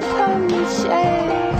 我怕